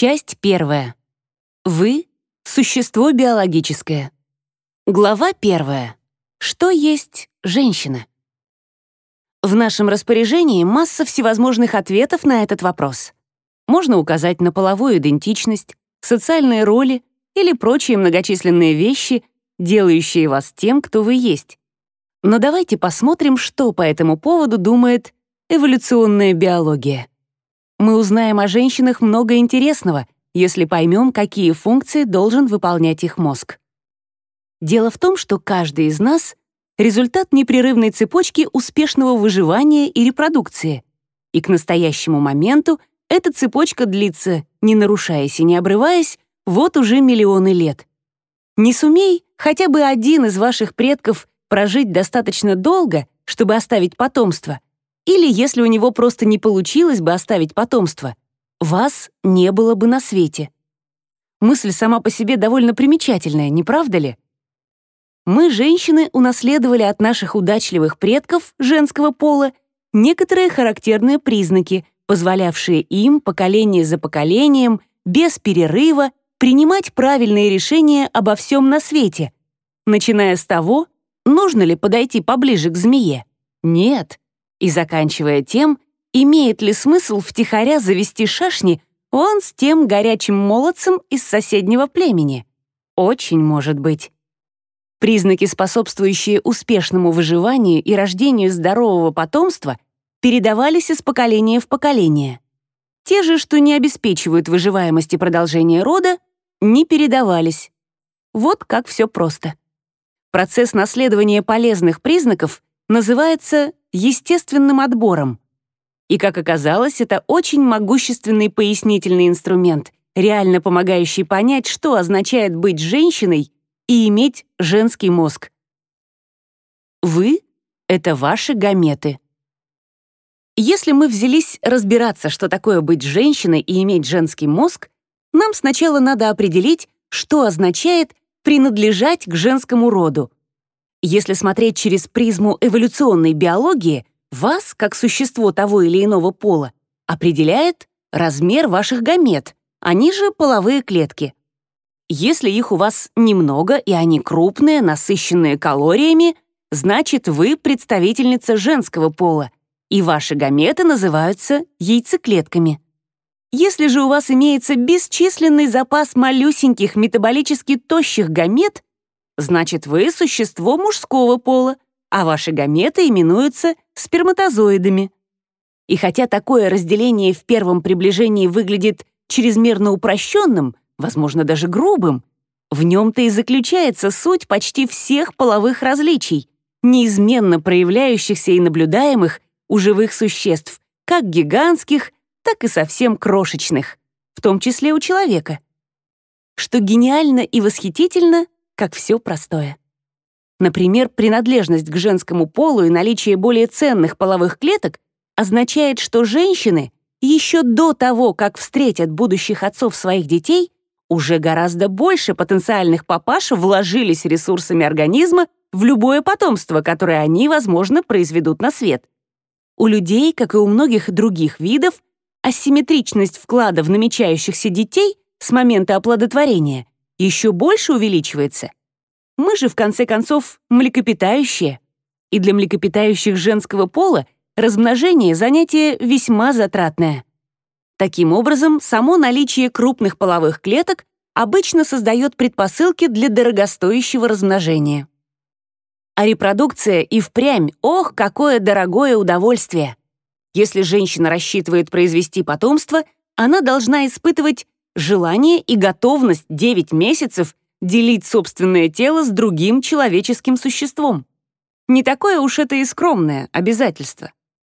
Часть первая. Вы — существо биологическое. Глава первая. Что есть женщина? В нашем распоряжении масса всевозможных ответов на этот вопрос. Можно указать на половую идентичность, социальные роли или прочие многочисленные вещи, делающие вас тем, кто вы есть. Но давайте посмотрим, что по этому поводу думает эволюционная биология. Мы узнаем о женщинах много интересного, если поймем, какие функции должен выполнять их мозг. Дело в том, что каждый из нас — результат непрерывной цепочки успешного выживания и репродукции. И к настоящему моменту эта цепочка длится, не нарушаясь и не обрываясь, вот уже миллионы лет. Не сумей хотя бы один из ваших предков прожить достаточно долго, чтобы оставить потомство, или если у него просто не получилось бы оставить потомство, вас не было бы на свете. Мысль сама по себе довольно примечательная, не правда ли? Мы, женщины, унаследовали от наших удачливых предков женского пола некоторые характерные признаки, позволявшие им поколение за поколением, без перерыва, принимать правильные решения обо всем на свете, начиная с того, нужно ли подойти поближе к змее. Нет. И заканчивая тем, имеет ли смысл втихаря завести шашни он с тем горячим молодцем из соседнего племени. Очень может быть. Признаки, способствующие успешному выживанию и рождению здорового потомства, передавались из поколения в поколение. Те же, что не обеспечивают выживаемость и продолжение рода, не передавались. Вот как все просто. Процесс наследования полезных признаков называется естественным отбором. И, как оказалось, это очень могущественный пояснительный инструмент, реально помогающий понять, что означает быть женщиной и иметь женский мозг. Вы — это ваши гаметы. Если мы взялись разбираться, что такое быть женщиной и иметь женский мозг, нам сначала надо определить, что означает принадлежать к женскому роду. Если смотреть через призму эволюционной биологии, вас, как существо того или иного пола, определяет размер ваших гамет, они же половые клетки. Если их у вас немного и они крупные, насыщенные калориями, значит, вы представительница женского пола, и ваши гаметы называются яйцеклетками. Если же у вас имеется бесчисленный запас малюсеньких метаболически тощих гамет, значит, вы существо мужского пола, а ваши гаметы именуются сперматозоидами. И хотя такое разделение в первом приближении выглядит чрезмерно упрощенным, возможно, даже грубым, в нем-то и заключается суть почти всех половых различий, неизменно проявляющихся и наблюдаемых у живых существ, как гигантских, так и совсем крошечных, в том числе у человека. Что гениально и восхитительно, как все простое. Например, принадлежность к женскому полу и наличие более ценных половых клеток означает, что женщины еще до того, как встретят будущих отцов своих детей, уже гораздо больше потенциальных папаш вложились ресурсами организма в любое потомство, которое они, возможно, произведут на свет. У людей, как и у многих других видов, асимметричность вклада в намечающихся детей с момента оплодотворения еще больше увеличивается. Мы же, в конце концов, млекопитающие. И для млекопитающих женского пола размножение — занятие весьма затратное. Таким образом, само наличие крупных половых клеток обычно создает предпосылки для дорогостоящего размножения. А репродукция и впрямь, ох, какое дорогое удовольствие! Если женщина рассчитывает произвести потомство, она должна испытывать желание и готовность 9 месяцев делить собственное тело с другим человеческим существом. Не такое уж это и скромное обязательство.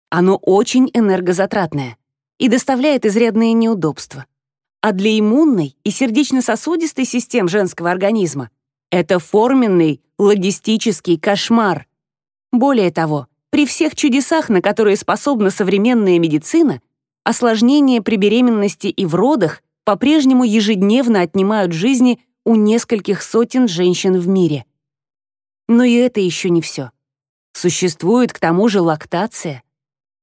Оно очень энергозатратное и доставляет изрядные неудобства. А для иммунной и сердечно-сосудистой систем женского организма это форменный логистический кошмар. Более того, при всех чудесах, на которые способна современная медицина, осложнения при беременности и в родах по-прежнему ежедневно отнимают жизни у нескольких сотен женщин в мире. Но и это еще не все. Существует к тому же лактация —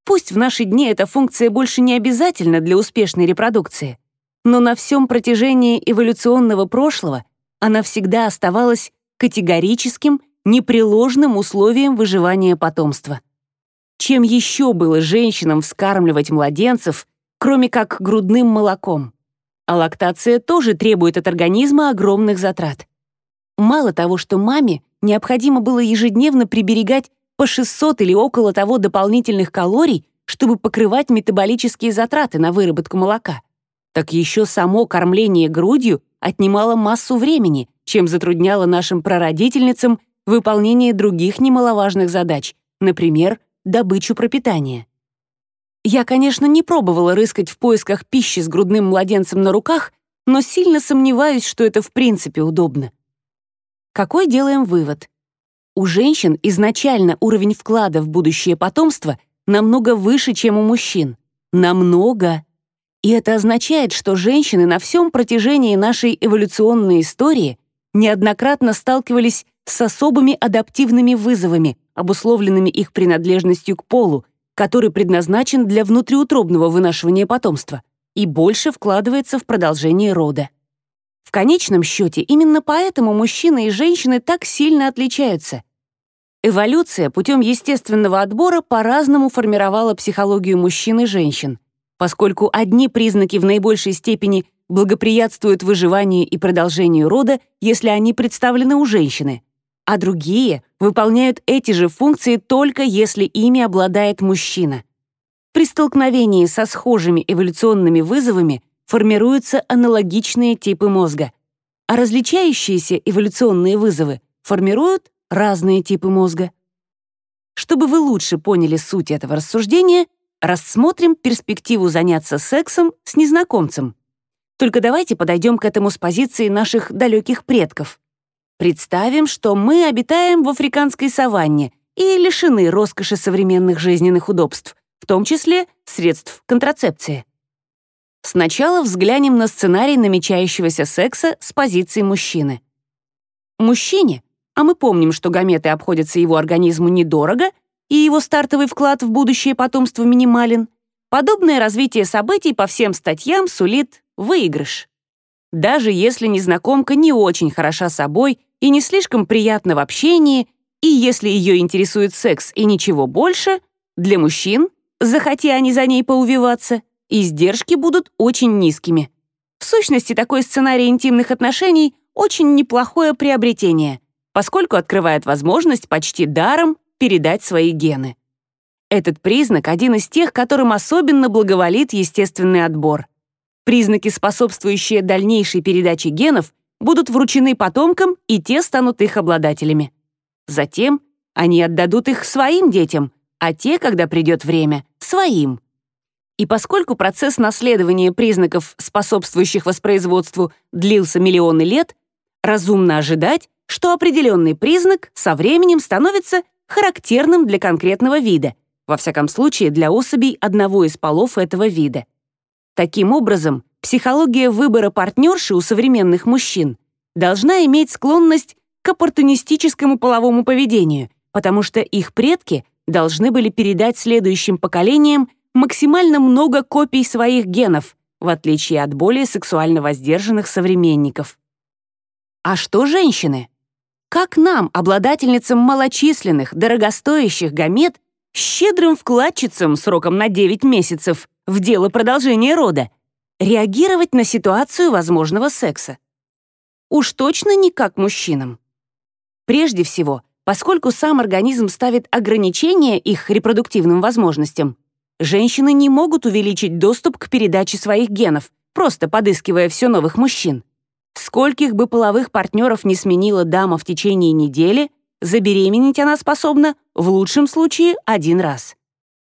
Пусть в наши дни эта функция больше не обязательна для успешной репродукции, но на всем протяжении эволюционного прошлого она всегда оставалась категорическим, непреложным условием выживания потомства. Чем еще было женщинам вскармливать младенцев, кроме как грудным молоком? А лактация тоже требует от организма огромных затрат. Мало того, что маме необходимо было ежедневно приберегать по 600 или около того дополнительных калорий, чтобы покрывать метаболические затраты на выработку молока, так еще само кормление грудью отнимало массу времени, чем затрудняло нашим прародительницам выполнение других немаловажных задач, например, добычу пропитания. Я, конечно, не пробовала рыскать в поисках пищи с грудным младенцем на руках, но сильно сомневаюсь, что это в принципе удобно. Какой делаем вывод? У женщин изначально уровень вклада в будущее потомство намного выше, чем у мужчин. Намного. И это означает, что женщины на всем протяжении нашей эволюционной истории неоднократно сталкивались с особыми адаптивными вызовами, обусловленными их принадлежностью к полу, который предназначен для внутриутробного вынашивания потомства и больше вкладывается в продолжение рода. В конечном счете, именно поэтому мужчины и женщины так сильно отличаются. Эволюция путем естественного отбора по-разному формировала психологию мужчин и женщин, поскольку одни признаки в наибольшей степени благоприятствуют выживанию и продолжению рода, если они представлены у женщины, а другие выполняют эти же функции только если ими обладает мужчина. При столкновении со схожими эволюционными вызовами формируются аналогичные типы мозга, а различающиеся эволюционные вызовы формируют разные типы мозга. Чтобы вы лучше поняли суть этого рассуждения, рассмотрим перспективу заняться сексом с незнакомцем. Только давайте подойдем к этому с позиции наших далеких предков. Представим, что мы обитаем в африканской саванне и лишены роскоши современных жизненных удобств, в том числе средств контрацепции. Сначала взглянем на сценарий намечающегося секса с позиции мужчины. Мужчине, а мы помним, что гаметы обходятся его организму недорого, и его стартовый вклад в будущее потомство минимален, подобное развитие событий по всем статьям сулит выигрыш. Даже если незнакомка не очень хороша собой и не слишком приятна в общении, и если ее интересует секс и ничего больше, для мужчин, захоти они за ней поувиваться, издержки будут очень низкими. В сущности, такой сценарий интимных отношений очень неплохое приобретение, поскольку открывает возможность почти даром передать свои гены. Этот признак один из тех, которым особенно благоволит естественный отбор. Признаки, способствующие дальнейшей передаче генов, будут вручены потомкам, и те станут их обладателями. Затем они отдадут их своим детям, а те, когда придет время, своим. И поскольку процесс наследования признаков, способствующих воспроизводству, длился миллионы лет, разумно ожидать, что определенный признак со временем становится характерным для конкретного вида, во всяком случае для особей одного из полов этого вида. Таким образом, психология выбора партнерши у современных мужчин должна иметь склонность к оппортунистическому половому поведению, потому что их предки должны были передать следующим поколениям максимально много копий своих генов, в отличие от более сексуально воздержанных современников. А что женщины? Как нам, обладательницам малочисленных, дорогостоящих гамет, щедрым вкладчицам сроком на 9 месяцев в дело продолжения рода, реагировать на ситуацию возможного секса? Уж точно не как мужчинам. Прежде всего, поскольку сам организм ставит ограничения их репродуктивным возможностям, Женщины не могут увеличить доступ к передаче своих генов, просто подыскивая все новых мужчин. Скольких бы половых партнеров не сменила дама в течение недели, забеременеть она способна, в лучшем случае, один раз.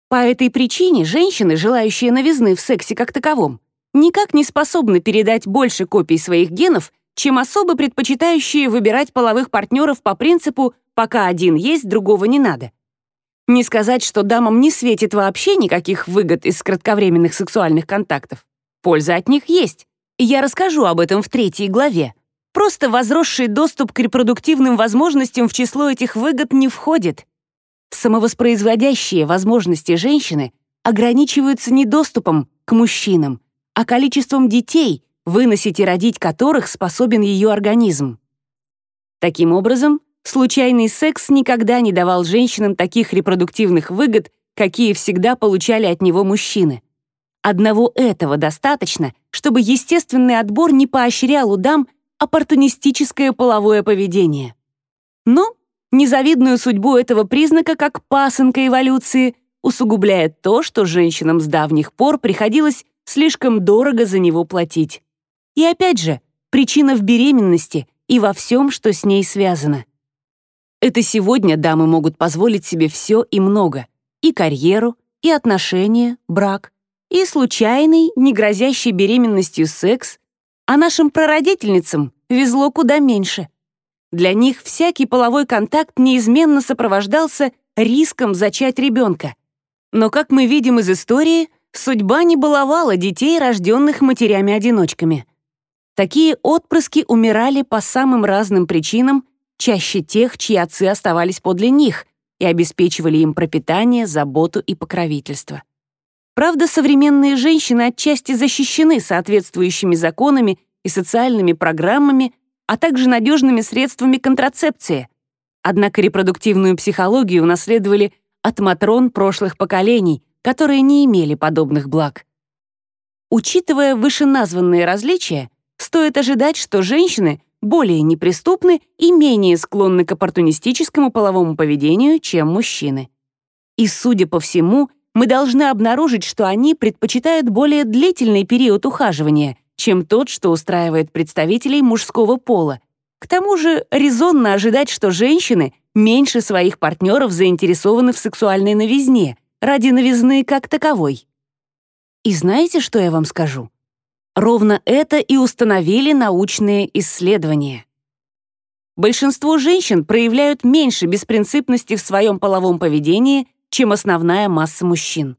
По этой причине женщины, желающие новизны в сексе как таковом, никак не способны передать больше копий своих генов, чем особо предпочитающие выбирать половых партнеров по принципу «пока один есть, другого не надо». Не сказать, что дамам не светит вообще никаких выгод из кратковременных сексуальных контактов. Польза от них есть. Я расскажу об этом в третьей главе. Просто возросший доступ к репродуктивным возможностям в число этих выгод не входит. Самовоспроизводящие возможности женщины ограничиваются не доступом к мужчинам, а количеством детей, выносить и родить которых способен ее организм. Таким образом, случайный секс никогда не давал женщинам таких репродуктивных выгод, какие всегда получали от него мужчины. Одного этого достаточно, чтобы естественный отбор не поощрял у дам оппортунистическое половое поведение. Но незавидную судьбу этого признака как пасынка эволюции усугубляет то, что женщинам с давних пор приходилось слишком дорого за него платить. И опять же, причина в беременности и во всем, что с ней связано. Это сегодня дамы могут позволить себе все и много. И карьеру, и отношения, брак, и случайный, не грозящий беременностью секс, а нашим прародительницам везло куда меньше. Для них всякий половой контакт неизменно сопровождался риском зачать ребенка. Но, как мы видим из истории, судьба не баловала детей, рожденных матерями-одиночками. Такие отпрыски умирали по самым разным причинам, чаще тех, чьи отцы оставались подле них и обеспечивали им пропитание, заботу и покровительство. Правда, современные женщины отчасти защищены соответствующими законами и социальными программами, а также надежными средствами контрацепции. Однако репродуктивную психологию унаследовали от матрон прошлых поколений, которые не имели подобных благ. Учитывая вышеназванные различия, стоит ожидать, что женщины более неприступны и менее склонны к оппортунистическому половому поведению, чем мужчины. И, судя по всему, мы должны обнаружить, что они предпочитают более длительный период ухаживания, чем тот, что устраивает представителей мужского пола. К тому же резонно ожидать, что женщины меньше своих партнеров заинтересованы в сексуальной новизне, ради новизны как таковой. И знаете, что я вам скажу? Ровно это и установили научные исследования. Большинство женщин проявляют меньше беспринципности в своем половом поведении, чем основная масса мужчин.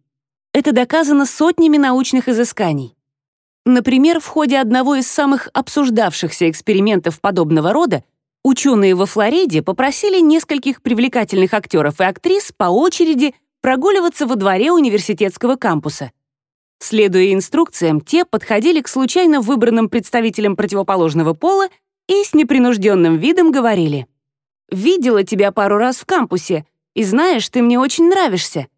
Это доказано сотнями научных изысканий. Например, в ходе одного из самых обсуждавшихся экспериментов подобного рода ученые во Флориде попросили нескольких привлекательных актеров и актрис по очереди прогуливаться во дворе университетского кампуса. Следуя инструкциям, те подходили к случайно выбранным представителям противоположного пола и с непринужденным видом говорили «Видела тебя пару раз в кампусе, и знаешь, ты мне очень нравишься».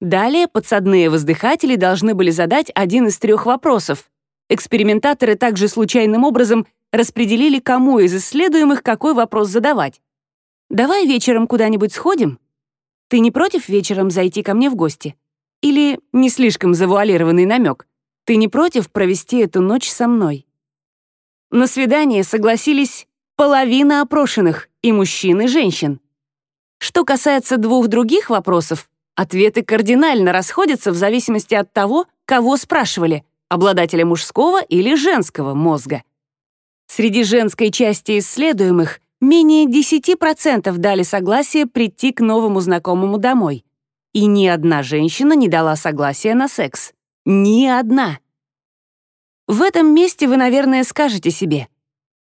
Далее подсадные воздыхатели должны были задать один из трех вопросов. Экспериментаторы также случайным образом распределили, кому из исследуемых какой вопрос задавать. «Давай вечером куда-нибудь сходим? Ты не против вечером зайти ко мне в гости?» Или не слишком завуалированный намек. «Ты не против провести эту ночь со мной?» На свидание согласились половина опрошенных, и мужчин, и женщин. Что касается двух других вопросов, ответы кардинально расходятся в зависимости от того, кого спрашивали — обладателя мужского или женского мозга. Среди женской части исследуемых менее 10% дали согласие прийти к новому знакомому домой. И ни одна женщина не дала согласия на секс. Ни одна. В этом месте вы, наверное, скажете себе.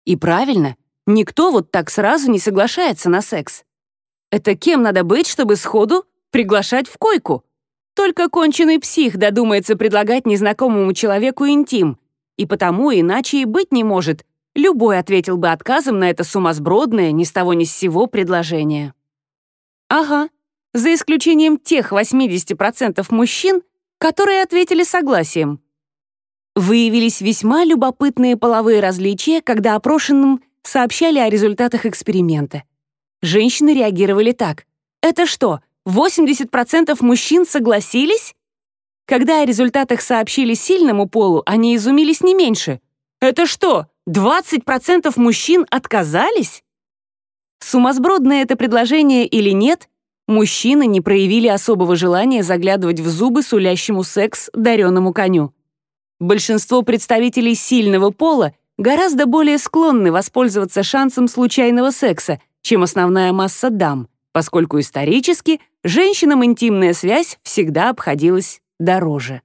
И правильно, никто вот так сразу не соглашается на секс. Это кем надо быть, чтобы сходу приглашать в койку? Только конченый псих додумается предлагать незнакомому человеку интим, и потому иначе и быть не может. Любой ответил бы отказом на это сумасбродное, ни с того ни с сего предложение. Ага, за исключением тех 80% мужчин, которые ответили согласием. Выявились весьма любопытные половые различия, когда опрошенным сообщали о результатах эксперимента. Женщины реагировали так. «Это что, 80% мужчин согласились?» Когда о результатах сообщили сильному полу, они изумились не меньше. «Это что, 20% мужчин отказались?» Сумасбродное это предложение или нет, мужчины не проявили особого желания заглядывать в зубы сулящему секс дареному коню. Большинство представителей сильного пола гораздо более склонны воспользоваться шансом случайного секса — чем основная масса дам, поскольку исторически женщинам интимная связь всегда обходилась дороже.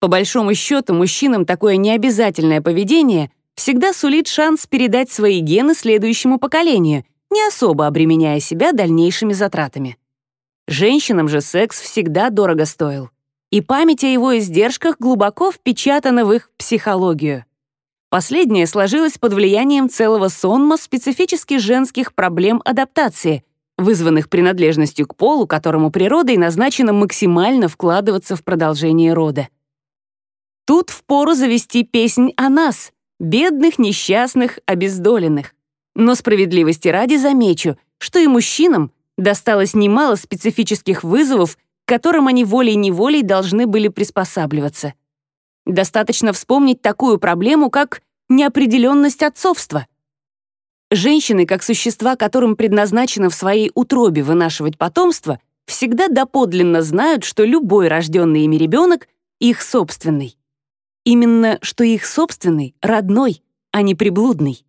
По большому счету, мужчинам такое необязательное поведение всегда сулит шанс передать свои гены следующему поколению, не особо обременяя себя дальнейшими затратами. Женщинам же секс всегда дорого стоил, и память о его издержках глубоко впечатана в их психологию. Последнее сложилось под влиянием целого сонма специфически женских проблем адаптации, вызванных принадлежностью к полу, которому природой назначено максимально вкладываться в продолжение рода. Тут впору завести песнь о нас, бедных, несчастных, обездоленных. Но справедливости ради замечу, что и мужчинам досталось немало специфических вызовов, к которым они волей-неволей должны были приспосабливаться. Достаточно вспомнить такую проблему, как неопределенность отцовства. Женщины, как существа, которым предназначено в своей утробе вынашивать потомство, всегда доподлинно знают, что любой рожденный ими ребенок — их собственный. Именно, что их собственный, родной, а не приблудный.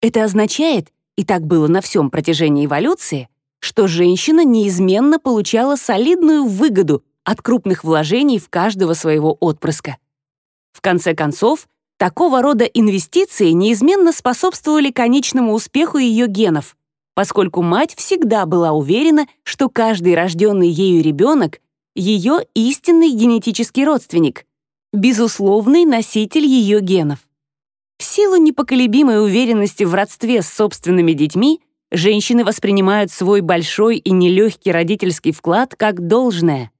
Это означает, и так было на всем протяжении эволюции, что женщина неизменно получала солидную выгоду от крупных вложений в каждого своего отпрыска. В конце концов, такого рода инвестиции неизменно способствовали конечному успеху ее генов, поскольку мать всегда была уверена, что каждый рожденный ею ребенок — ее истинный генетический родственник, безусловный носитель ее генов. В силу непоколебимой уверенности в родстве с собственными детьми женщины воспринимают свой большой и нелегкий родительский вклад как должное.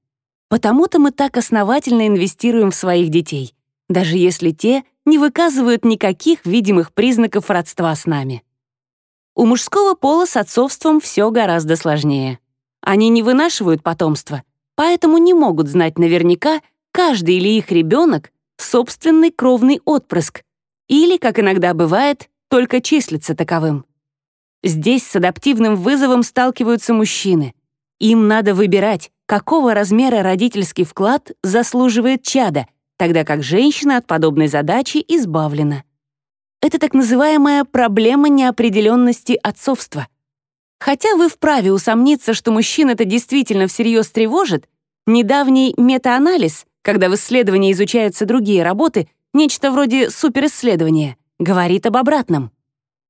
Потому-то мы так основательно инвестируем в своих детей, даже если те не выказывают никаких видимых признаков родства с нами. У мужского пола с отцовством все гораздо сложнее. Они не вынашивают потомство, поэтому не могут знать наверняка, каждый ли их ребенок — собственный кровный отпрыск, или, как иногда бывает, только числится таковым. Здесь с адаптивным вызовом сталкиваются мужчины. Им надо выбирать, какого размера родительский вклад заслуживает чада, тогда как женщина от подобной задачи избавлена. Это так называемая проблема неопределенности отцовства. Хотя вы вправе усомниться, что мужчин это действительно всерьез тревожит, недавний метаанализ, когда в исследовании изучаются другие работы, нечто вроде суперисследования, говорит об обратном.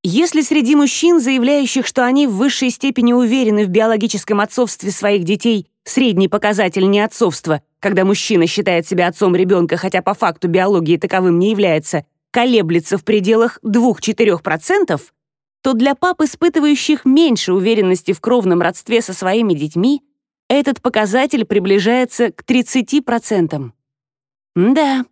Если среди мужчин, заявляющих, что они в высшей степени уверены в биологическом отцовстве своих детей, средний показатель неотцовства, когда мужчина считает себя отцом ребенка, хотя по факту биологии таковым не является, колеблется в пределах 2-4%, то для пап, испытывающих меньше уверенности в кровном родстве со своими детьми, этот показатель приближается к 30%. Да,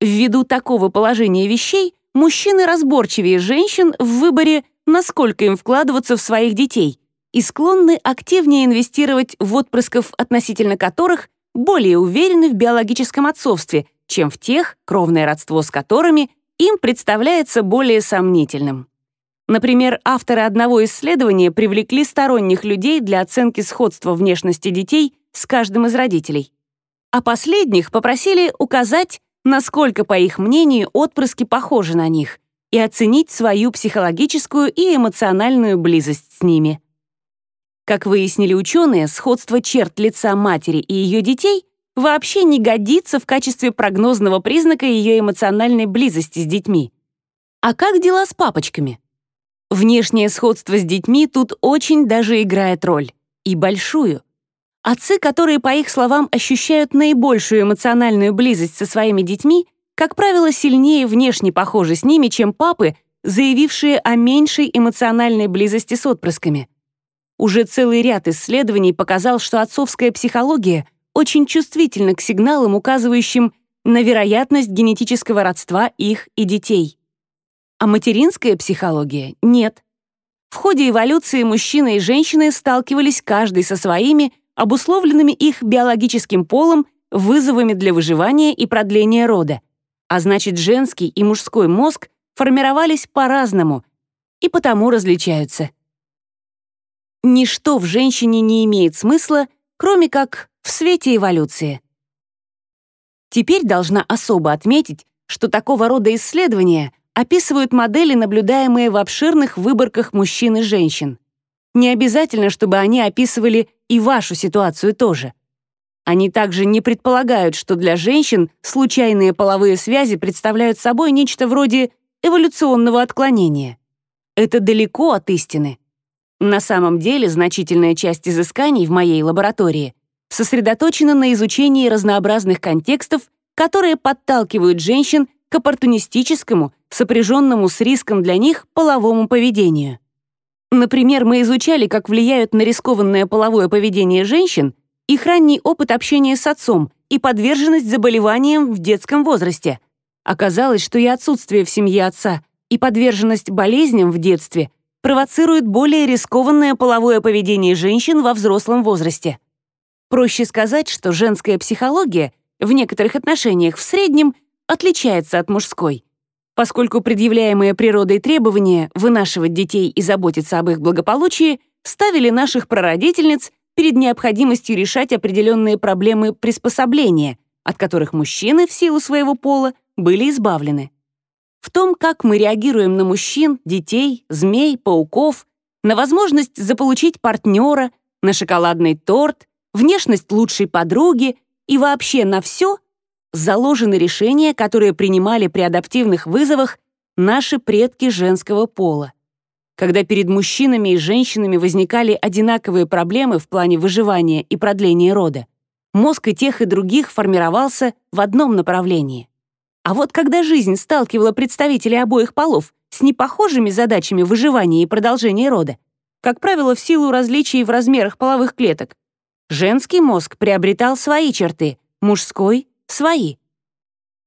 Ввиду такого положения вещей, мужчины разборчивее женщин в выборе, насколько им вкладываться в своих детей, и склонны активнее инвестировать в отпрысков, относительно которых более уверены в биологическом отцовстве, чем в тех, кровное родство с которыми им представляется более сомнительным. Например, авторы одного исследования привлекли сторонних людей для оценки сходства внешности детей с каждым из родителей. А последних попросили указать, насколько, по их мнению, отпрыски похожи на них, и оценить свою психологическую и эмоциональную близость с ними. Как выяснили ученые, сходство черт лица матери и ее детей вообще не годится в качестве прогнозного признака ее эмоциональной близости с детьми. А как дела с папочками? Внешнее сходство с детьми тут очень даже играет роль. И большую. Отцы, которые, по их словам, ощущают наибольшую эмоциональную близость со своими детьми, как правило, сильнее внешне похожи с ними, чем папы, заявившие о меньшей эмоциональной близости с отпрысками. Уже целый ряд исследований показал, что отцовская психология очень чувствительна к сигналам, указывающим на вероятность генетического родства их и детей. А материнская психология — нет. В ходе эволюции мужчины и женщины сталкивались каждый со своими обусловленными их биологическим полом, вызовами для выживания и продления рода. А значит, женский и мужской мозг формировались по-разному и потому различаются. Ничто в женщине не имеет смысла, кроме как в свете эволюции. Теперь должна особо отметить, что такого рода исследования описывают модели, наблюдаемые в обширных выборках мужчин и женщин. Не обязательно, чтобы они описывали и вашу ситуацию тоже. Они также не предполагают, что для женщин случайные половые связи представляют собой нечто вроде эволюционного отклонения. Это далеко от истины. На самом деле, значительная часть изысканий в моей лаборатории сосредоточена на изучении разнообразных контекстов, которые подталкивают женщин к оппортунистическому, сопряженному с риском для них половому поведению. Например, мы изучали, как влияют на рискованное половое поведение женщин их ранний опыт общения с отцом и подверженность заболеваниям в детском возрасте. Оказалось, что и отсутствие в семье отца, и подверженность болезням в детстве провоцируют более рискованное половое поведение женщин во взрослом возрасте. Проще сказать, что женская психология в некоторых отношениях в среднем отличается от мужской, поскольку предъявляемые природой требования вынашивать детей и заботиться об их благополучии ставили наших прародительниц перед необходимостью решать определенные проблемы приспособления, от которых мужчины в силу своего пола были избавлены. В том, как мы реагируем на мужчин, детей, змей, пауков, на возможность заполучить партнера, на шоколадный торт, внешность лучшей подруги и вообще на все, заложены решения, которые принимали при адаптивных вызовах наши предки женского пола. Когда перед мужчинами и женщинами возникали одинаковые проблемы в плане выживания и продления рода, мозг и тех и других формировался в одном направлении. А вот когда жизнь сталкивала представителей обоих полов с непохожими задачами выживания и продолжения рода, как правило, в силу различий в размерах половых клеток, женский мозг приобретал свои черты, мужской — свои.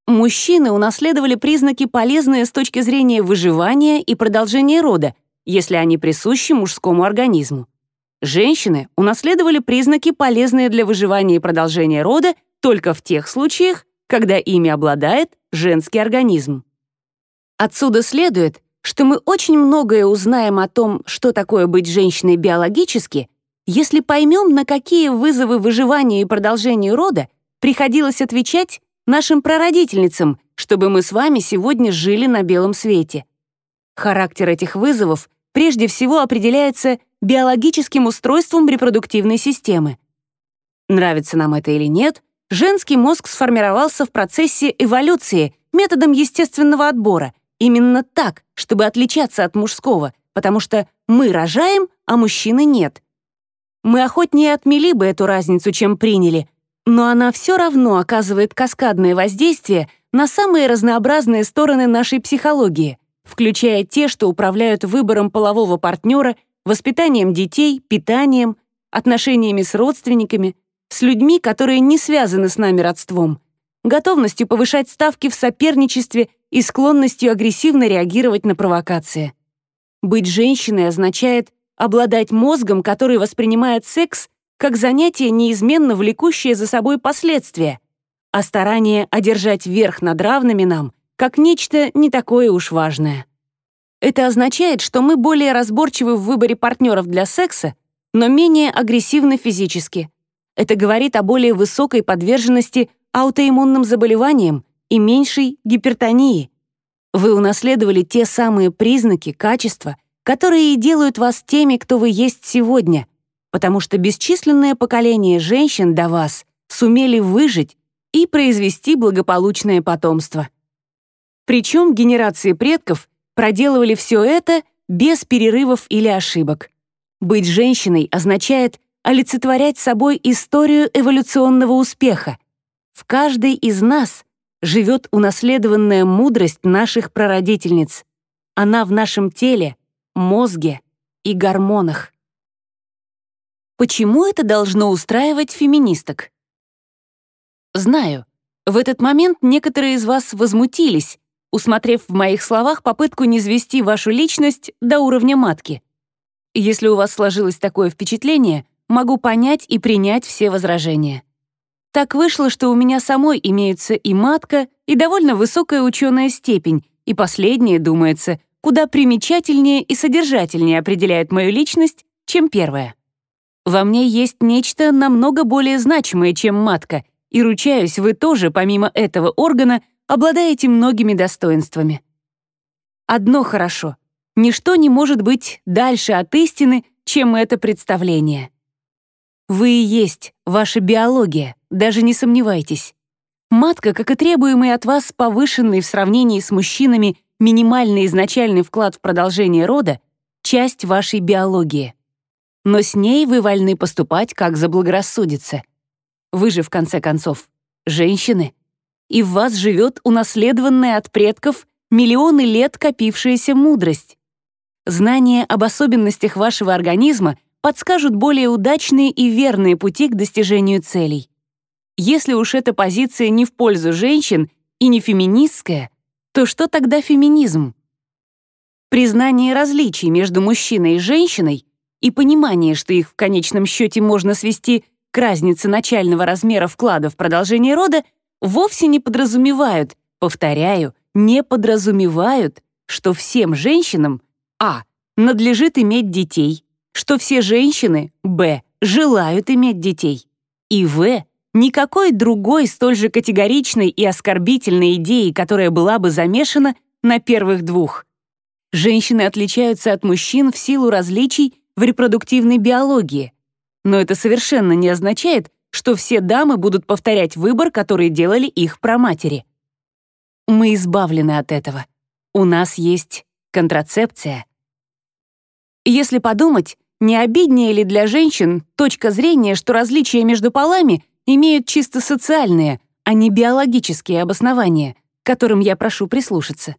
Мужчины унаследовали признаки, полезные с точки зрения выживания и продолжения рода, если они присущи мужскому организму. Женщины унаследовали признаки, полезные для выживания и продолжения рода только в тех случаях, когда ими обладает женский организм. Отсюда следует, что мы очень многое узнаем о том, что такое быть женщиной биологически, если поймем, на какие вызовы выживания и продолжения рода приходилось отвечать нашим прародительницам, чтобы мы с вами сегодня жили на белом свете. Характер этих вызовов прежде всего определяется биологическим устройством репродуктивной системы. Нравится нам это или нет, женский мозг сформировался в процессе эволюции методом естественного отбора, именно так, чтобы отличаться от мужского, потому что мы рожаем, а мужчины нет. Мы охотнее отмели бы эту разницу, чем приняли, но она все равно оказывает каскадное воздействие на самые разнообразные стороны нашей психологии, включая те, что управляют выбором полового партнера, воспитанием детей, питанием, отношениями с родственниками, с людьми, которые не связаны с нами родством, готовностью повышать ставки в соперничестве и склонностью агрессивно реагировать на провокации. Быть женщиной означает обладать мозгом, который воспринимает секс как занятие, неизменно влекущее за собой последствия, а старание одержать верх над равными нам как нечто не такое уж важное. Это означает, что мы более разборчивы в выборе партнеров для секса, но менее агрессивны физически. Это говорит о более высокой подверженности аутоиммунным заболеваниям и меньшей гипертонии. Вы унаследовали те самые признаки, качества, которые и делают вас теми, кто вы есть сегодня, потому что бесчисленное поколение женщин до вас сумели выжить и произвести благополучное потомство. Причем генерации предков проделывали все это без перерывов или ошибок. Быть женщиной означает олицетворять собой историю эволюционного успеха. В каждой из нас живет унаследованная мудрость наших прародительниц. Она в нашем теле, мозге и гормонах. Почему это должно устраивать феминисток? Знаю, в этот момент некоторые из вас возмутились, усмотрев в моих словах попытку низвести вашу личность до уровня матки. Если у вас сложилось такое впечатление, могу понять и принять все возражения. Так вышло, что у меня самой имеются и матка, и довольно высокая ученая степень, и последняя, думается, куда примечательнее и содержательнее определяет мою личность, чем первая. Во мне есть нечто намного более значимое, чем матка, и, ручаюсь, вы тоже, помимо этого органа, обладаете многими достоинствами. Одно хорошо. Ничто не может быть дальше от истины, чем это представление. Вы и есть ваша биология, даже не сомневайтесь. Матка, как и требуемый от вас повышенный в сравнении с мужчинами минимальный изначальный вклад в продолжение рода, часть вашей биологии. Но с ней вы вольны поступать, как заблагорассудится. Вы же, в конце концов, женщины. и в вас живет унаследованная от предков миллионы лет копившаяся мудрость. Знания об особенностях вашего организма подскажут более удачные и верные пути к достижению целей. Если уж эта позиция не в пользу женщин и не феминистская, то что тогда феминизм? Признание различий между мужчиной и женщиной и понимание, что их в конечном счете можно свести к разнице начального размера вклада в продолжение рода, вовсе не подразумевают, повторяю, не подразумевают, что всем женщинам а. надлежит иметь детей, что все женщины б. желают иметь детей, и в. никакой другой столь же категоричной и оскорбительной идеи, которая была бы замешана на первых двух. Женщины отличаются от мужчин в силу различий в репродуктивной биологии. Но это совершенно не означает, что все дамы будут повторять выбор, который делали их праматери. Мы избавлены от этого. У нас есть контрацепция. Если подумать, не обиднее ли для женщин точка зрения, что различия между полами имеют чисто социальные, а не биологические обоснования, к которым я прошу прислушаться?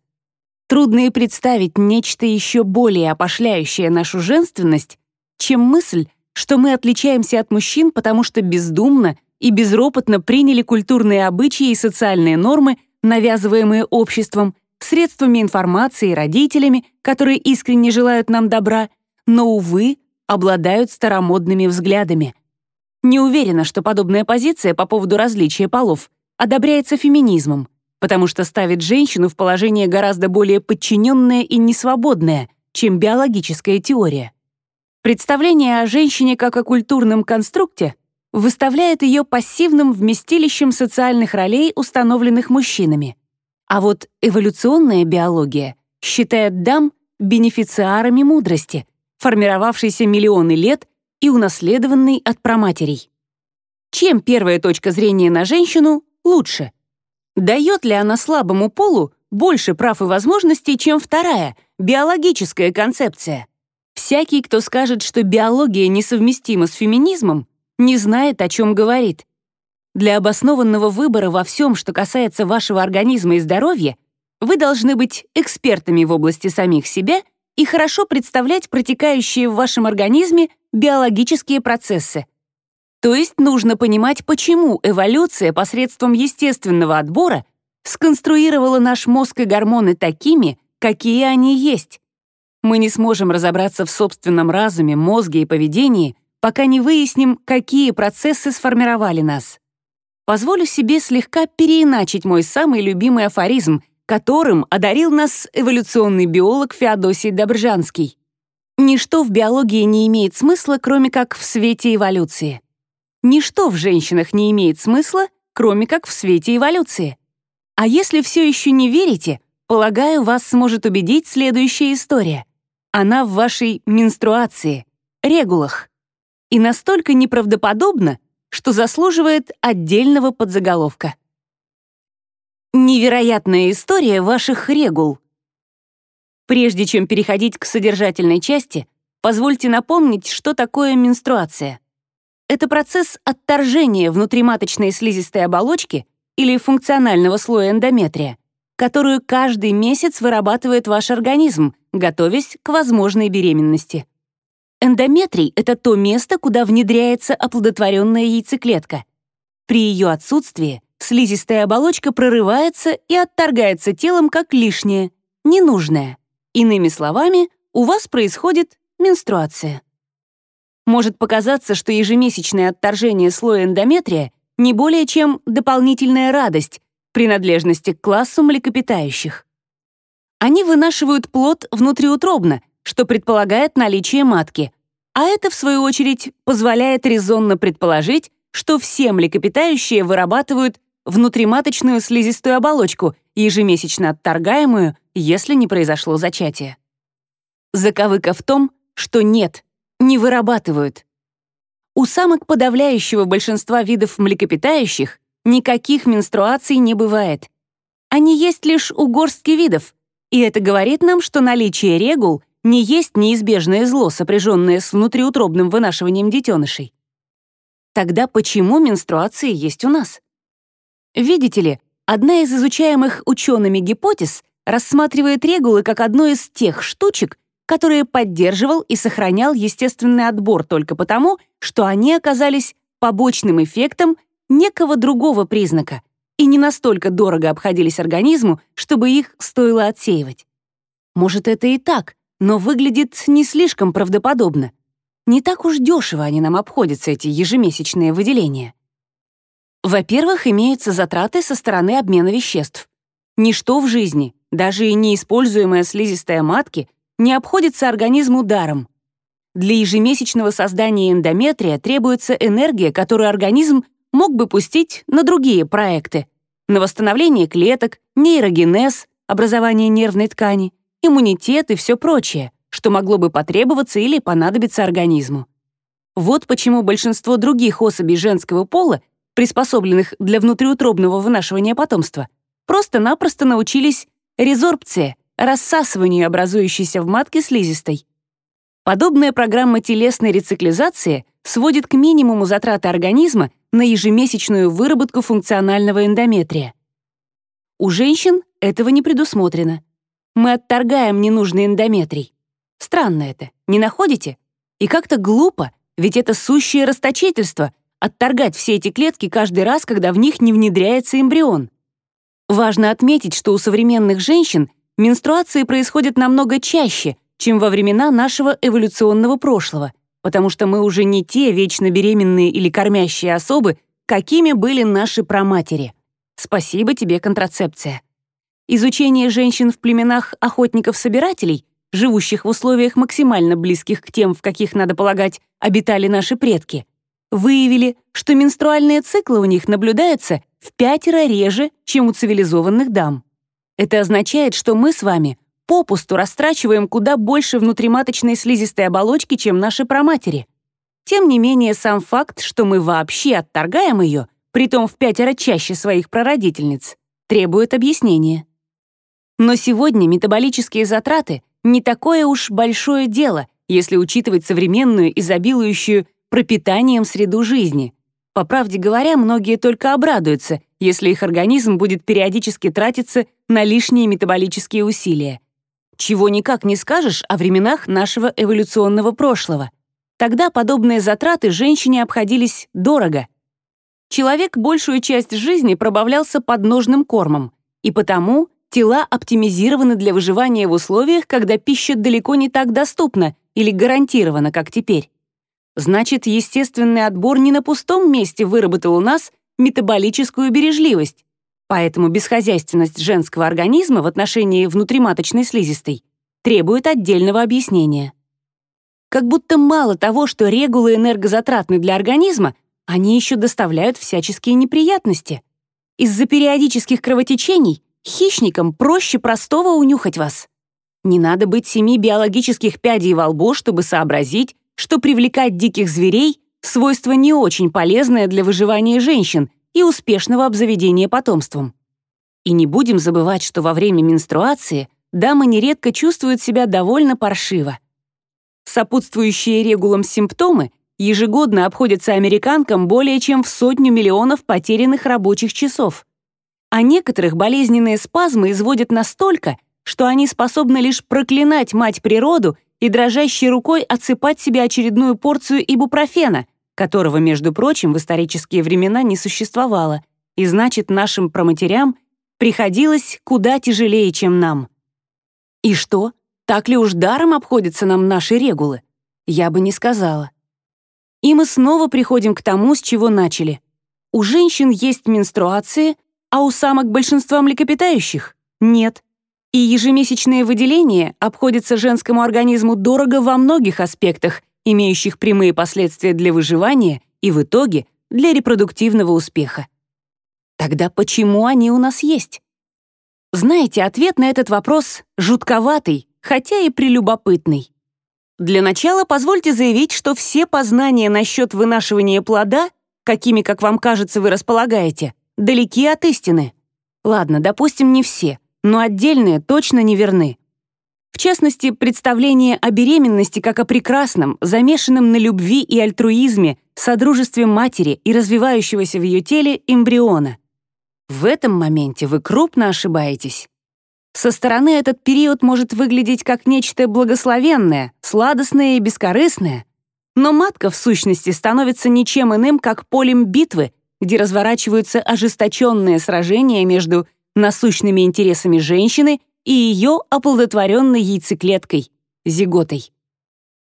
Трудно и представить нечто еще более опошляющее нашу женственность, чем мысль, что мы отличаемся от мужчин, потому что бездумно и безропотно приняли культурные обычаи и социальные нормы, навязываемые обществом, средствами информации и родителями, которые искренне желают нам добра, но, увы, обладают старомодными взглядами. Не уверена, что подобная позиция по поводу различия полов одобряется феминизмом потому что ставит женщину в положение гораздо более подчиненное и несвободное, чем биологическая теория. Представление о женщине как о культурном конструкте выставляет ее пассивным вместилищем социальных ролей, установленных мужчинами. А вот эволюционная биология считает дам бенефициарами мудрости, формировавшейся миллионы лет и унаследованной от праматерей. Чем первая точка зрения на женщину лучше — Дает ли она слабому полу больше прав и возможностей, чем вторая, биологическая концепция? Всякий, кто скажет, что биология несовместима с феминизмом, не знает, о чем говорит. Для обоснованного выбора во всем, что касается вашего организма и здоровья, вы должны быть экспертами в области самих себя и хорошо представлять протекающие в вашем организме биологические процессы. То есть нужно понимать, почему эволюция посредством естественного отбора сконструировала наш мозг и гормоны такими, какие они есть. Мы не сможем разобраться в собственном разуме, мозге и поведении, пока не выясним, какие процессы сформировали нас. Позволю себе слегка переиначить мой самый любимый афоризм, которым одарил нас эволюционный биолог Феодосий Добржанский. Ничто в биологии не имеет смысла, кроме как в свете эволюции. Ничто в женщинах не имеет смысла, кроме как в свете эволюции. А если все еще не верите, полагаю, вас сможет убедить следующая история. Она в вашей менструации, регулах. И настолько неправдоподобна, что заслуживает отдельного подзаголовка. Невероятная история ваших регул. Прежде чем переходить к содержательной части, позвольте напомнить, что такое менструация. Это процесс отторжения внутриматочной слизистой оболочки или функционального слоя эндометрия, которую каждый месяц вырабатывает ваш организм, готовясь к возможной беременности. Эндометрий — это то место, куда внедряется оплодотворенная яйцеклетка. При ее отсутствии слизистая оболочка прорывается и отторгается телом как лишнее, ненужное. Иными словами, у вас происходит менструация. Может показаться, что ежемесячное отторжение слоя эндометрия не более чем дополнительная радость принадлежности к классу млекопитающих. Они вынашивают плод внутриутробно, что предполагает наличие матки, а это, в свою очередь, позволяет резонно предположить, что все млекопитающие вырабатывают внутриматочную слизистую оболочку, ежемесячно отторгаемую, если не произошло зачатие. Заковыка в том, что нет, не вырабатывают. У самок подавляющего большинства видов млекопитающих никаких менструаций не бывает. Они есть лишь у горстки видов, и это говорит нам, что наличие регул не есть неизбежное зло, сопряженное с внутриутробным вынашиванием детенышей. Тогда почему менструации есть у нас? Видите ли, одна из изучаемых учеными гипотез рассматривает регулы как одну из тех штучек, которые поддерживал и сохранял естественный отбор только потому, что они оказались побочным эффектом некого другого признака и не настолько дорого обходились организму, чтобы их стоило отсеивать. Может, это и так, но выглядит не слишком правдоподобно. Не так уж дешево они нам обходятся, эти ежемесячные выделения. Во-первых, имеются затраты со стороны обмена веществ. Ничто в жизни, даже и неиспользуемая слизистая матки, не обходится организму даром. Для ежемесячного создания эндометрия требуется энергия, которую организм мог бы пустить на другие проекты, на восстановление клеток, нейрогенез, образование нервной ткани, иммунитет и все прочее, что могло бы потребоваться или понадобиться организму. Вот почему большинство других особей женского пола, приспособленных для внутриутробного вынашивания потомства, просто-напросто научились резорбции, рассасыванию образующейся в матке слизистой. Подобная программа телесной рециклизации сводит к минимуму затраты организма на ежемесячную выработку функционального эндометрия. У женщин этого не предусмотрено. Мы отторгаем ненужный эндометрий. Странно это, не находите? И как-то глупо, ведь это сущее расточительство — отторгать все эти клетки каждый раз, когда в них не внедряется эмбрион. Важно отметить, что у современных женщин менструации происходят намного чаще, чем во времена нашего эволюционного прошлого — потому что мы уже не те вечно беременные или кормящие особы, какими были наши праматери. Спасибо тебе, контрацепция. Изучение женщин в племенах охотников-собирателей, живущих в условиях максимально близких к тем, в каких, надо полагать, обитали наши предки, выявили, что менструальные циклы у них наблюдаются в пятеро реже, чем у цивилизованных дам. Это означает, что мы с вами попусту растрачиваем куда больше внутриматочной слизистой оболочки, чем наши проматери. Тем не менее, сам факт, что мы вообще отторгаем ее, притом в пятеро чаще своих прародительниц, требует объяснения. Но сегодня метаболические затраты не такое уж большое дело, если учитывать современную, изобилующую пропитанием среду жизни. По правде говоря, многие только обрадуются, если их организм будет периодически тратиться на лишние метаболические усилия. Чего никак не скажешь о временах нашего эволюционного прошлого. Тогда подобные затраты женщине обходились дорого. Человек большую часть жизни пробавлялся подножным кормом, и потому тела оптимизированы для выживания в условиях, когда пища далеко не так доступна или гарантирована, как теперь. Значит, естественный отбор не на пустом месте выработал у нас метаболическую бережливость, Поэтому бесхозяйственность женского организма в отношении внутриматочной слизистой требует отдельного объяснения. Как будто мало того, что регулы энергозатратны для организма, они еще доставляют всяческие неприятности. Из-за периодических кровотечений хищникам проще простого унюхать вас. Не надо быть семи биологических пядей во лбу, чтобы сообразить, что привлекать диких зверей — свойство не очень полезное для выживания женщин и успешного обзаведения потомством. И не будем забывать, что во время менструации дамы нередко чувствуют себя довольно паршиво. Сопутствующие регулам симптомы ежегодно обходятся американкам более чем в сотню миллионов потерянных рабочих часов. А некоторых болезненные спазмы изводят настолько, что они способны лишь проклинать мать природу и дрожащей рукой отсыпать себе очередную порцию ибупрофена, которого, между прочим, в исторические времена не существовало, и значит, нашим проматерям приходилось куда тяжелее, чем нам. И что, так ли уж даром обходятся нам наши регулы? Я бы не сказала. И мы снова приходим к тому, с чего начали. У женщин есть менструации, а у самок большинства млекопитающих — нет. И ежемесячные выделения обходятся женскому организму дорого во многих аспектах — имеющих прямые последствия для выживания и в итоге для репродуктивного успеха. Тогда почему они у нас есть? Знаете, ответ на этот вопрос жутковатый, хотя и прелюбопытный. Для начала позвольте заявить, что все познания насчет вынашивания плода, какими, как вам кажется, вы располагаете, далеки от истины. Ладно, допустим, не все, но отдельные точно не верны. В частности, представление о беременности как о прекрасном, замешанном на любви и альтруизме, содружестве матери и развивающегося в ее теле эмбриона. В этом моменте вы крупно ошибаетесь. Со стороны этот период может выглядеть как нечто благословенное, сладостное и бескорыстное, но матка в сущности становится ничем иным, как полем битвы, где разворачиваются ожесточенные сражения между насущными интересами женщины и ее оплодотворенной яйцеклеткой, зиготой.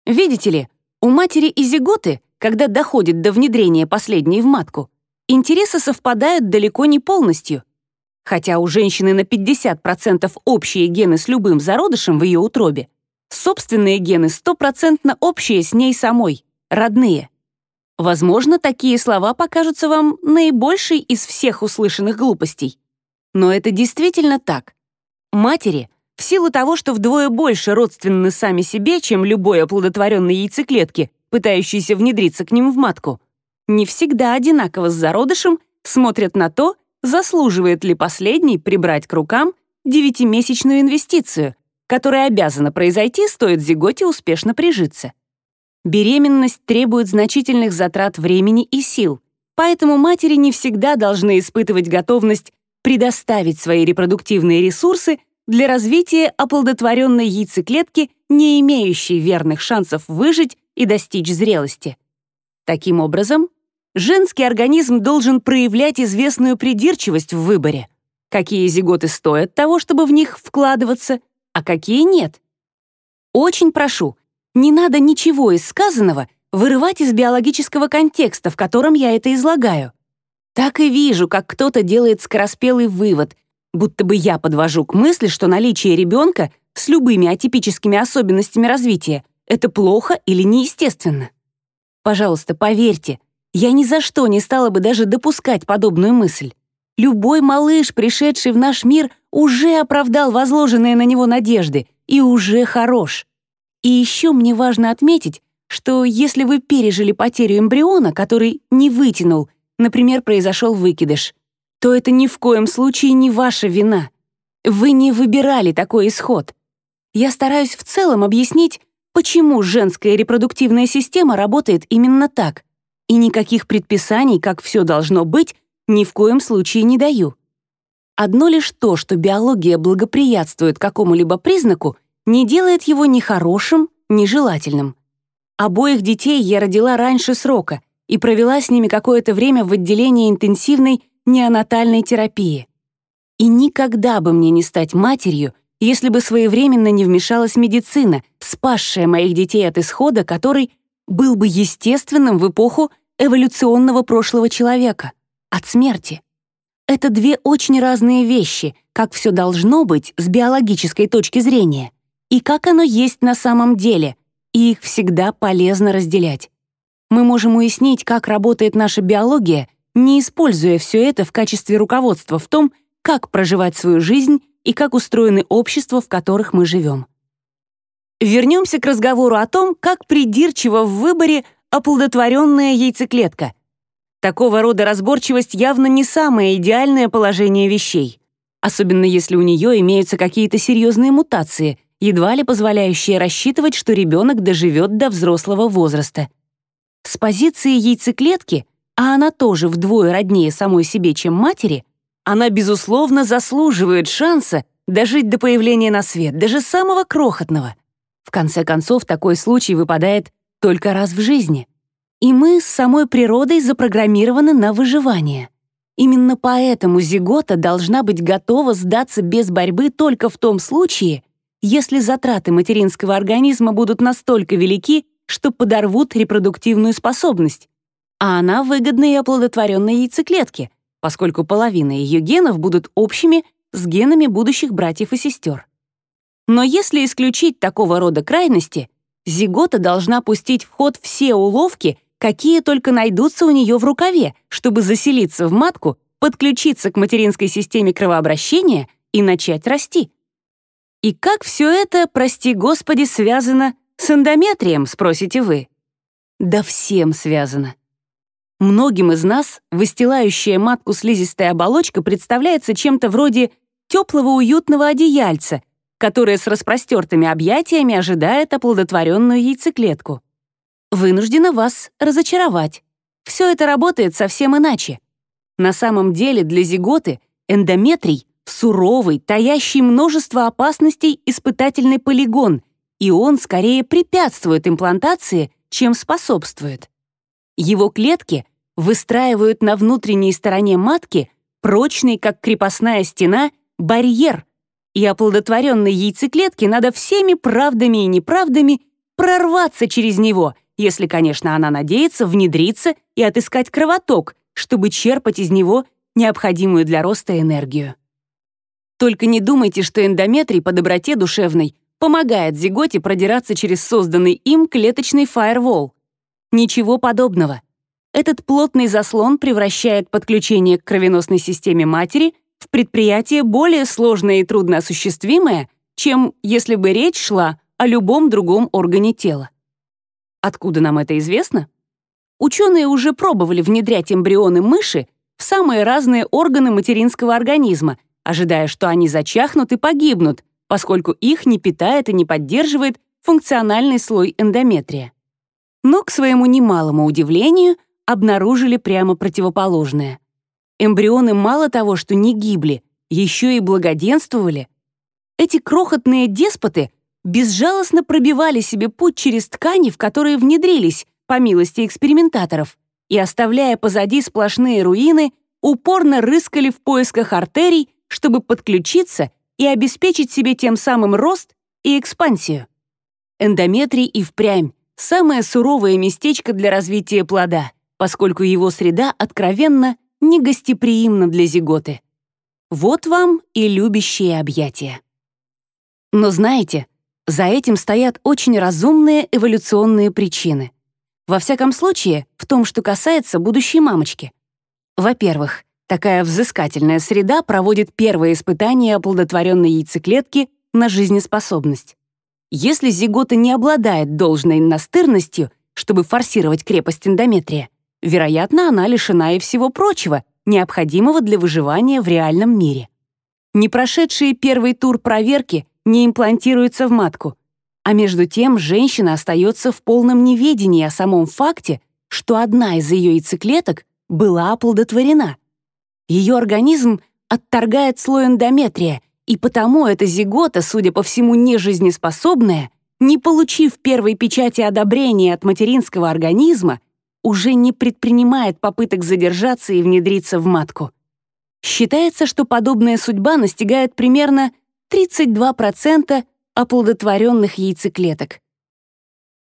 Видите ли, у матери и зиготы, когда доходит до внедрения последней в матку, интересы совпадают далеко не полностью. Хотя у женщины на 50% общие гены с любым зародышем в ее утробе, собственные гены стопроцентно общие с ней самой, родные. Возможно, такие слова покажутся вам наибольшей из всех услышанных глупостей. Но это действительно так. Матери, в силу того, что вдвое больше родственны сами себе, чем любой оплодотворенной яйцеклетки, пытающейся внедриться к ним в матку, не всегда одинаково с зародышем смотрят на то, заслуживает ли последний прибрать к рукам девятимесячную инвестицию, которая обязана произойти, стоит зиготе успешно прижиться. Беременность требует значительных затрат времени и сил, поэтому матери не всегда должны испытывать готовность предоставить свои репродуктивные ресурсы для развития оплодотворенной яйцеклетки, не имеющей верных шансов выжить и достичь зрелости. Таким образом, женский организм должен проявлять известную придирчивость в выборе, какие зиготы стоят того, чтобы в них вкладываться, а какие нет. Очень прошу, не надо ничего из сказанного вырывать из биологического контекста, в котором я это излагаю. Так и вижу, как кто-то делает скороспелый вывод, будто бы я подвожу к мысли, что наличие ребенка с любыми атипическими особенностями развития — это плохо или неестественно. Пожалуйста, поверьте, я ни за что не стала бы даже допускать подобную мысль. Любой малыш, пришедший в наш мир, уже оправдал возложенные на него надежды и уже хорош. И еще мне важно отметить, что если вы пережили потерю эмбриона, который не вытянул например, произошел выкидыш, то это ни в коем случае не ваша вина. Вы не выбирали такой исход. Я стараюсь в целом объяснить, почему женская репродуктивная система работает именно так, и никаких предписаний, как все должно быть, ни в коем случае не даю. Одно лишь то, что биология благоприятствует какому-либо признаку, не делает его ни хорошим, ни желательным. Обоих детей я родила раньше срока, и провела с ними какое-то время в отделении интенсивной неонатальной терапии. И никогда бы мне не стать матерью, если бы своевременно не вмешалась медицина, спасшая моих детей от исхода, который был бы естественным в эпоху эволюционного прошлого человека, от смерти. Это две очень разные вещи, как все должно быть с биологической точки зрения, и как оно есть на самом деле, и их всегда полезно разделять мы можем уяснить, как работает наша биология, не используя все это в качестве руководства в том, как проживать свою жизнь и как устроены общества, в которых мы живем. Вернемся к разговору о том, как придирчиво в выборе оплодотворенная яйцеклетка. Такого рода разборчивость явно не самое идеальное положение вещей, особенно если у нее имеются какие-то серьезные мутации, едва ли позволяющие рассчитывать, что ребенок доживет до взрослого возраста. С позиции яйцеклетки, а она тоже вдвое роднее самой себе, чем матери, она, безусловно, заслуживает шанса дожить до появления на свет, даже самого крохотного. В конце концов, такой случай выпадает только раз в жизни. И мы с самой природой запрограммированы на выживание. Именно поэтому зигота должна быть готова сдаться без борьбы только в том случае, если затраты материнского организма будут настолько велики, что подорвут репродуктивную способность, а она выгодна и оплодотворенной яйцеклетке, поскольку половина ее генов будут общими с генами будущих братьев и сестер. Но если исключить такого рода крайности, зигота должна пустить в ход все уловки, какие только найдутся у нее в рукаве, чтобы заселиться в матку, подключиться к материнской системе кровообращения и начать расти. И как все это, прости господи, связано с эндометрием, спросите вы? Да всем связано. Многим из нас выстилающая матку слизистая оболочка представляется чем-то вроде теплого уютного одеяльца, которое с распростертыми объятиями ожидает оплодотворенную яйцеклетку. Вынуждена вас разочаровать. Все это работает совсем иначе. На самом деле для зиготы Эндометрий — суровый, таящий множество опасностей испытательный полигон, и он скорее препятствует имплантации, чем способствует. Его клетки выстраивают на внутренней стороне матки прочный, как крепостная стена, барьер, и оплодотворенной яйцеклетке надо всеми правдами и неправдами прорваться через него, если, конечно, она надеется внедриться и отыскать кровоток, чтобы черпать из него необходимую для роста энергию. Только не думайте, что эндометрий по доброте душевной помогает зиготе продираться через созданный им клеточный фаервол. Ничего подобного. Этот плотный заслон превращает подключение к кровеносной системе матери в предприятие более сложное и трудноосуществимое, чем если бы речь шла о любом другом органе тела. Откуда нам это известно? Ученые уже пробовали внедрять эмбрионы мыши в самые разные органы материнского организма, ожидая, что они зачахнут и погибнут, поскольку их не питает и не поддерживает функциональный слой эндометрия. Но, к своему немалому удивлению, обнаружили прямо противоположное. Эмбрионы мало того, что не гибли, еще и благоденствовали. Эти крохотные деспоты безжалостно пробивали себе путь через ткани, в которые внедрились, по милости экспериментаторов, и, оставляя позади сплошные руины, упорно рыскали в поисках артерий, чтобы подключиться и обеспечить себе тем самым рост и экспансию. Эндометрий и впрямь — самое суровое местечко для развития плода, поскольку его среда откровенно негостеприимна для зиготы. Вот вам и любящие объятия. Но знаете, за этим стоят очень разумные эволюционные причины. Во всяком случае, в том, что касается будущей мамочки. Во-первых, такая взыскательная среда проводит первое испытание оплодотворенной яйцеклетки на жизнеспособность. Если зигота не обладает должной настырностью, чтобы форсировать крепость эндометрия, вероятно, она лишена и всего прочего, необходимого для выживания в реальном мире. Не прошедшие первый тур проверки не имплантируется в матку. А между тем женщина остается в полном неведении о самом факте, что одна из ее яйцеклеток была оплодотворена. Ее организм отторгает слой эндометрия, и потому эта зигота, судя по всему, нежизнеспособная, не получив первой печати одобрения от материнского организма, уже не предпринимает попыток задержаться и внедриться в матку. Считается, что подобная судьба настигает примерно 32% оплодотворенных яйцеклеток.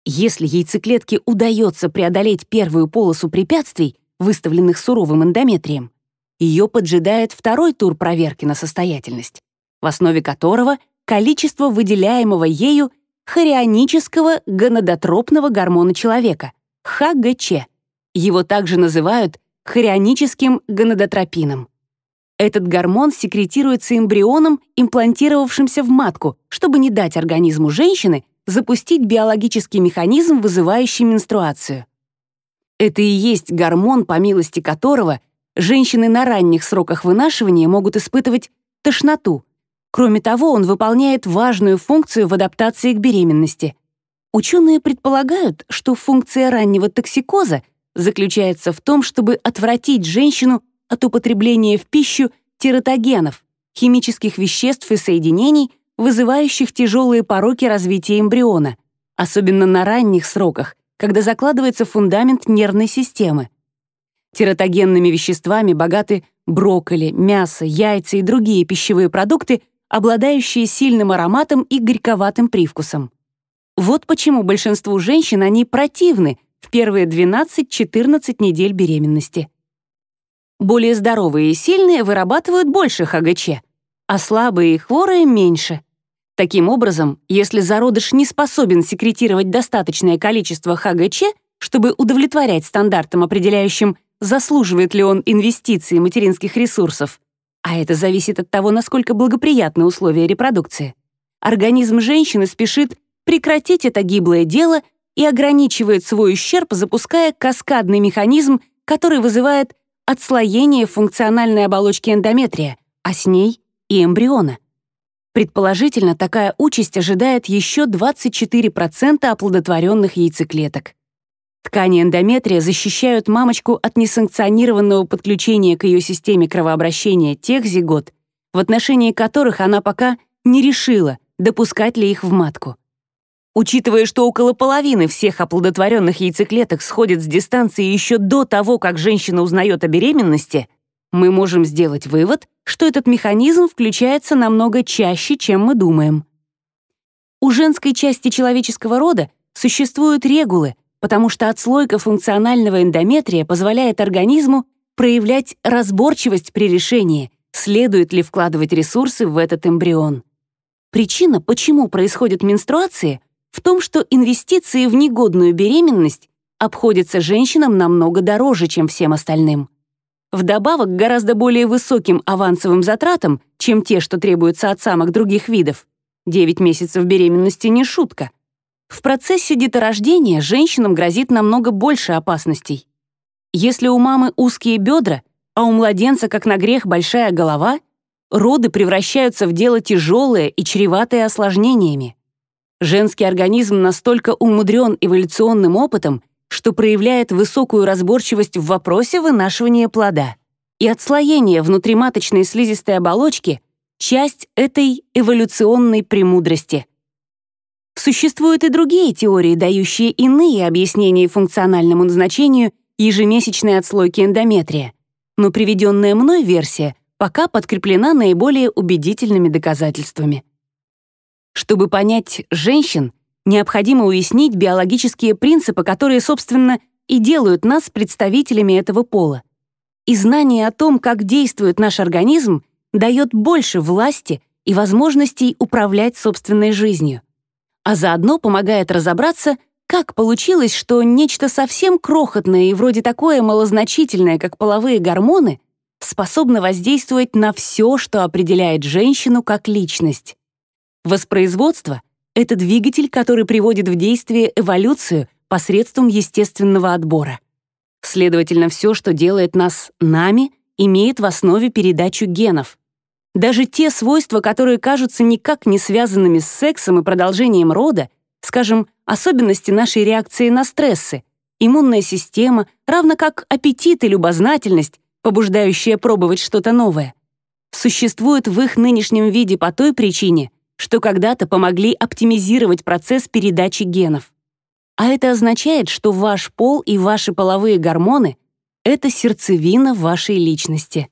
Если яйцеклетке удается преодолеть первую полосу препятствий, выставленных суровым эндометрием, ее поджидает второй тур проверки на состоятельность, в основе которого количество выделяемого ею хорионического гонадотропного гормона человека, ХГЧ. Его также называют хорионическим гонадотропином. Этот гормон секретируется эмбрионом, имплантировавшимся в матку, чтобы не дать организму женщины запустить биологический механизм, вызывающий менструацию. Это и есть гормон, по милости которого женщины на ранних сроках вынашивания могут испытывать тошноту. Кроме того, он выполняет важную функцию в адаптации к беременности. Ученые предполагают, что функция раннего токсикоза заключается в том, чтобы отвратить женщину от употребления в пищу тератогенов, химических веществ и соединений, вызывающих тяжелые пороки развития эмбриона, особенно на ранних сроках, когда закладывается фундамент нервной системы. Тератогенными веществами богаты брокколи, мясо, яйца и другие пищевые продукты, обладающие сильным ароматом и горьковатым привкусом. Вот почему большинству женщин они противны в первые 12-14 недель беременности. Более здоровые и сильные вырабатывают больше ХГЧ, а слабые и хворые — меньше. Таким образом, если зародыш не способен секретировать достаточное количество ХГЧ, чтобы удовлетворять стандартам, определяющим, заслуживает ли он инвестиций материнских ресурсов, а это зависит от того, насколько благоприятны условия репродукции, организм женщины спешит прекратить это гиблое дело и ограничивает свой ущерб, запуская каскадный механизм, который вызывает отслоение функциональной оболочки эндометрия, а с ней и эмбриона. Предположительно, такая участь ожидает еще 24% оплодотворенных яйцеклеток. Ткани эндометрия защищают мамочку от несанкционированного подключения к ее системе кровообращения тех зигот, в отношении которых она пока не решила, допускать ли их в матку. Учитывая, что около половины всех оплодотворенных яйцеклеток сходит с дистанции еще до того, как женщина узнает о беременности, мы можем сделать вывод, что этот механизм включается намного чаще, чем мы думаем. У женской части человеческого рода существуют регулы, потому что отслойка функционального эндометрия позволяет организму проявлять разборчивость при решении, следует ли вкладывать ресурсы в этот эмбрион. Причина, почему происходят менструации, в том, что инвестиции в негодную беременность обходятся женщинам намного дороже, чем всем остальным. Вдобавок к гораздо более высоким авансовым затратам, чем те, что требуются от самых других видов. 9 месяцев беременности не шутка. В процессе деторождения женщинам грозит намного больше опасностей. Если у мамы узкие бедра, а у младенца, как на грех, большая голова, роды превращаются в дело тяжелое и чреватое осложнениями. Женский организм настолько умудрен эволюционным опытом, что проявляет высокую разборчивость в вопросе вынашивания плода. И отслоение внутриматочной слизистой оболочки — часть этой эволюционной премудрости — Существуют и другие теории, дающие иные объяснения функциональному назначению ежемесячной отслойки эндометрия, но приведенная мной версия пока подкреплена наиболее убедительными доказательствами. Чтобы понять женщин, необходимо уяснить биологические принципы, которые, собственно, и делают нас представителями этого пола. И знание о том, как действует наш организм, дает больше власти и возможностей управлять собственной жизнью а заодно помогает разобраться, как получилось, что нечто совсем крохотное и вроде такое малозначительное, как половые гормоны, способно воздействовать на все, что определяет женщину как личность. Воспроизводство — это двигатель, который приводит в действие эволюцию посредством естественного отбора. Следовательно, все, что делает нас нами, имеет в основе передачу генов — даже те свойства, которые кажутся никак не связанными с сексом и продолжением рода, скажем, особенности нашей реакции на стрессы, иммунная система, равно как аппетит и любознательность, побуждающая пробовать что-то новое, существуют в их нынешнем виде по той причине, что когда-то помогли оптимизировать процесс передачи генов. А это означает, что ваш пол и ваши половые гормоны — это сердцевина вашей личности.